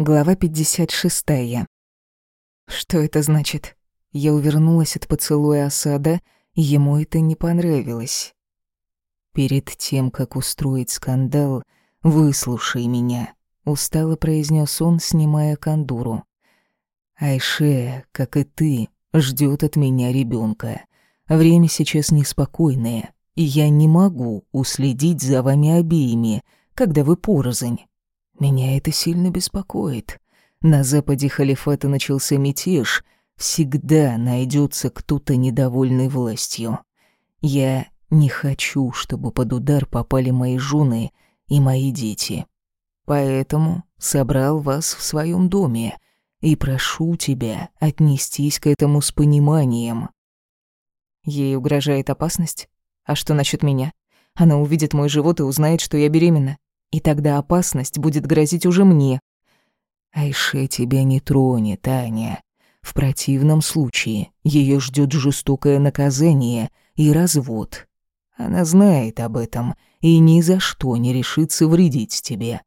Глава 56. Что это значит? Я увернулась от поцелуя осада, и ему это не понравилось. Перед тем, как устроить скандал, выслушай меня, устало произнес он, снимая кондуру. Айше, как и ты, ждет от меня ребенка. Время сейчас неспокойное, и я не могу уследить за вами обеими, когда вы порознь. Меня это сильно беспокоит. На западе халифата начался мятеж. Всегда найдется кто-то недовольный властью. Я не хочу, чтобы под удар попали мои жены и мои дети. Поэтому собрал вас в своем доме и прошу тебя отнестись к этому с пониманием. Ей угрожает опасность? А что насчет меня? Она увидит мой живот и узнает, что я беременна. И тогда опасность будет грозить уже мне. Айше тебя не тронет, Аня. В противном случае ее ждет жестокое наказание и развод. Она знает об этом и ни за что не решится вредить тебе.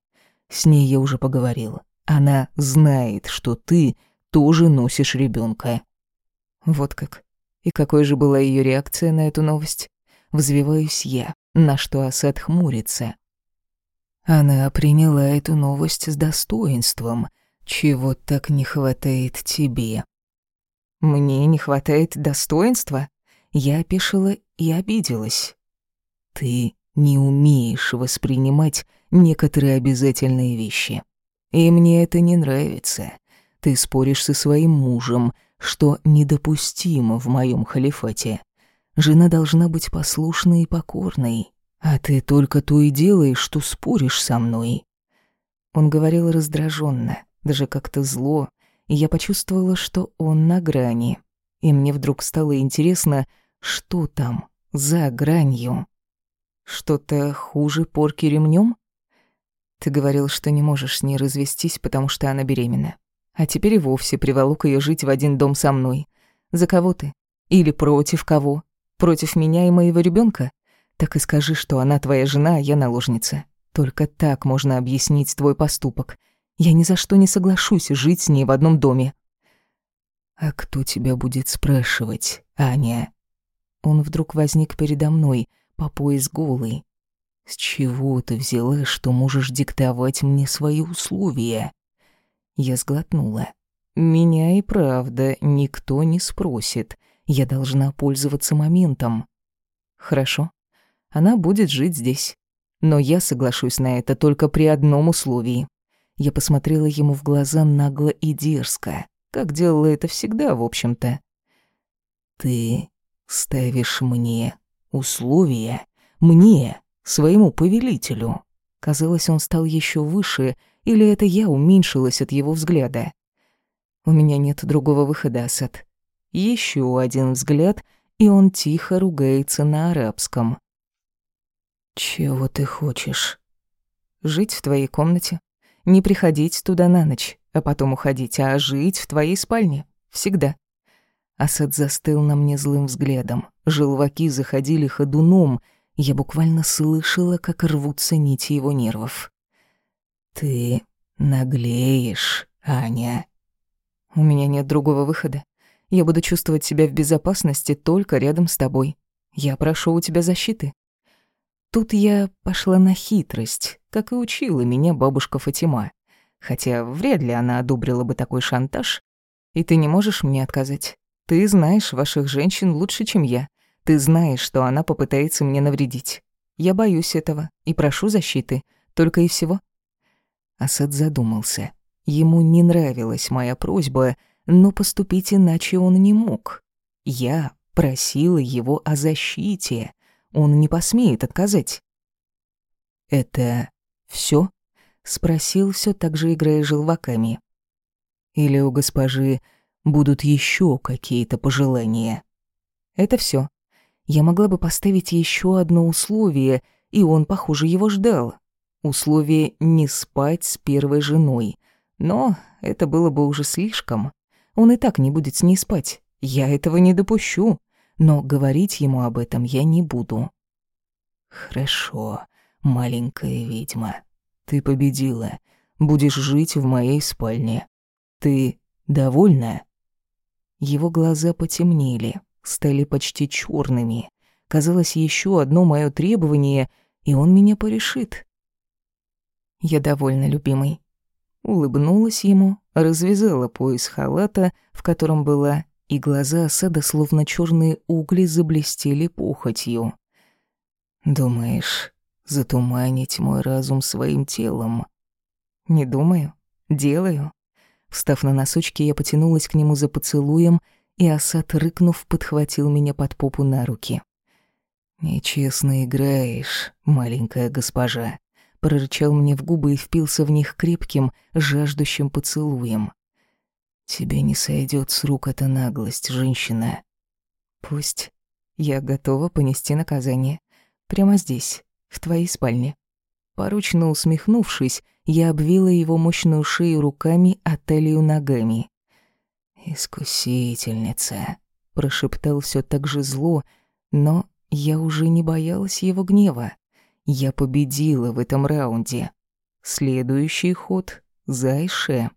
С ней я уже поговорил. Она знает, что ты тоже носишь ребенка. Вот как. И какой же была ее реакция на эту новость? Взвиваюсь я, на что Асад хмурится. Она приняла эту новость с достоинством, чего так не хватает тебе. Мне не хватает достоинства? Я опешила и обиделась. Ты не умеешь воспринимать некоторые обязательные вещи. И мне это не нравится. Ты споришь со своим мужем, что недопустимо в моем халифате. Жена должна быть послушной и покорной, а ты только то и делаешь, что споришь со мной. Он говорил раздраженно, даже как-то зло, и я почувствовала, что он на грани. И мне вдруг стало интересно, что там за гранью. Что-то хуже порки ремнем? Ты говорил, что не можешь с ней развестись, потому что она беременна. А теперь и вовсе приволок ее жить в один дом со мной. За кого ты? Или против кого? Против меня и моего ребенка? Так и скажи, что она твоя жена, а я наложница. Только так можно объяснить твой поступок. Я ни за что не соглашусь жить с ней в одном доме. А кто тебя будет спрашивать, Аня? Он вдруг возник передо мной, по пояс голый. С чего ты взяла, что можешь диктовать мне свои условия? Я сглотнула. Меня и правда никто не спросит. Я должна пользоваться моментом. Хорошо она будет жить здесь. Но я соглашусь на это только при одном условии. Я посмотрела ему в глаза нагло и дерзко, как делала это всегда, в общем-то. «Ты ставишь мне условия, мне, своему повелителю». Казалось, он стал еще выше, или это я уменьшилась от его взгляда. У меня нет другого выхода, Асад. Еще один взгляд, и он тихо ругается на арабском. «Чего ты хочешь?» «Жить в твоей комнате. Не приходить туда на ночь, а потом уходить, а жить в твоей спальне. Всегда». Асад застыл на мне злым взглядом. Желваки заходили ходуном. Я буквально слышала, как рвутся нити его нервов. «Ты наглеешь, Аня». «У меня нет другого выхода. Я буду чувствовать себя в безопасности только рядом с тобой. Я прошу у тебя защиты. Тут я пошла на хитрость, как и учила меня бабушка Фатима. Хотя вряд ли она одобрила бы такой шантаж. И ты не можешь мне отказать. Ты знаешь ваших женщин лучше, чем я. Ты знаешь, что она попытается мне навредить. Я боюсь этого и прошу защиты. Только и всего. Асад задумался. Ему не нравилась моя просьба, но поступить иначе он не мог. Я просила его о защите, он не посмеет отказать. «Это все? спросил все так же, играя желваками. «Или у госпожи будут еще какие-то пожелания?» «Это все. Я могла бы поставить еще одно условие, и он, похоже, его ждал. Условие не спать с первой женой. Но это было бы уже слишком. Он и так не будет с ней спать. Я этого не допущу но говорить ему об этом я не буду. «Хорошо, маленькая ведьма, ты победила. будешь жить в моей спальне. Ты довольна?» Его глаза потемнели, стали почти черными. Казалось, еще одно мое требование, и он меня порешит. Я довольна, любимый. Улыбнулась ему, развязала пояс халата, в котором была, и глаза осада, словно черные угли, заблестели похотью. «Думаешь, затуманить мой разум своим телом?» «Не думаю. Делаю». Встав на носочки, я потянулась к нему за поцелуем, и Асад, рыкнув, подхватил меня под попу на руки. «Нечестно играешь, маленькая госпожа», — прорычал мне в губы и впился в них крепким, жаждущим поцелуем. «Тебе не сойдет с рук эта наглость, женщина». «Пусть. Я готова понести наказание. Прямо здесь, в твоей спальне». Поручно усмехнувшись, я обвила его мощную шею руками, а талию ногами. «Искусительница», — прошептал все так же зло, но я уже не боялась его гнева. Я победила в этом раунде. Следующий ход — Зайше.